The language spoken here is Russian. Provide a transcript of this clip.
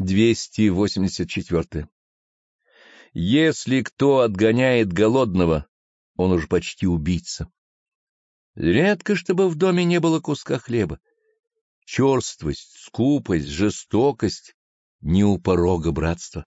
284. Если кто отгоняет голодного, он уж почти убийца. Редко, чтобы в доме не было куска хлеба. Черствость, скупость, жестокость не у порога братства.